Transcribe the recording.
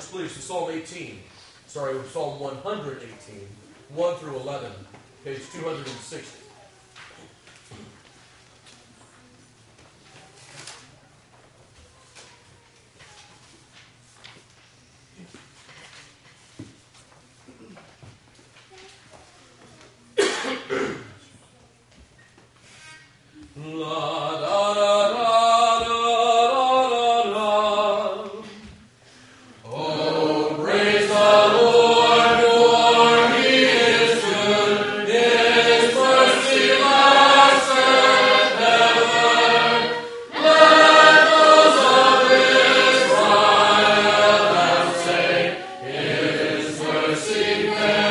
Psalms, please, to Psalm 18. Sorry, Psalm 118, 1 through 11, page 260. Love. Amen.